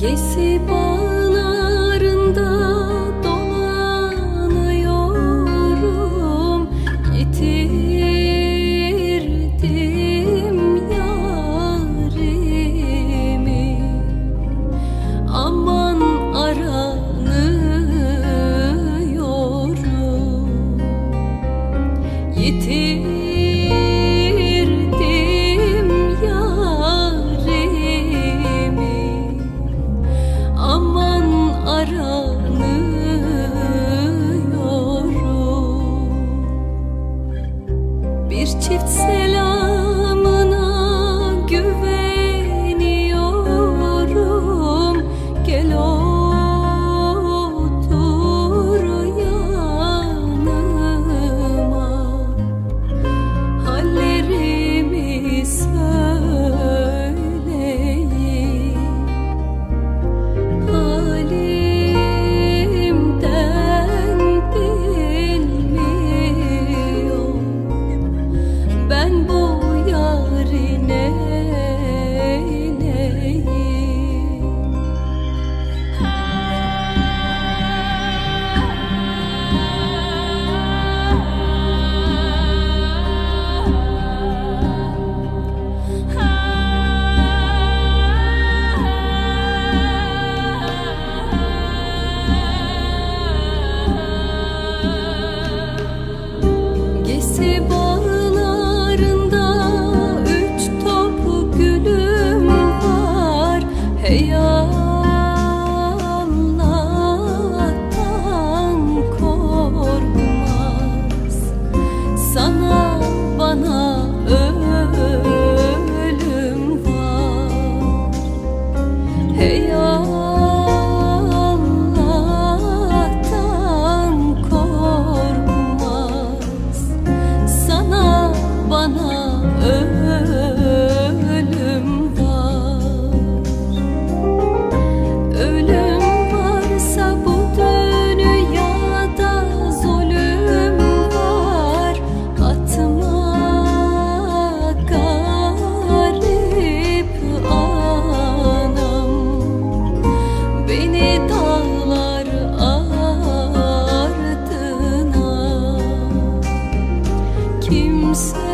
que Hey ya. myself.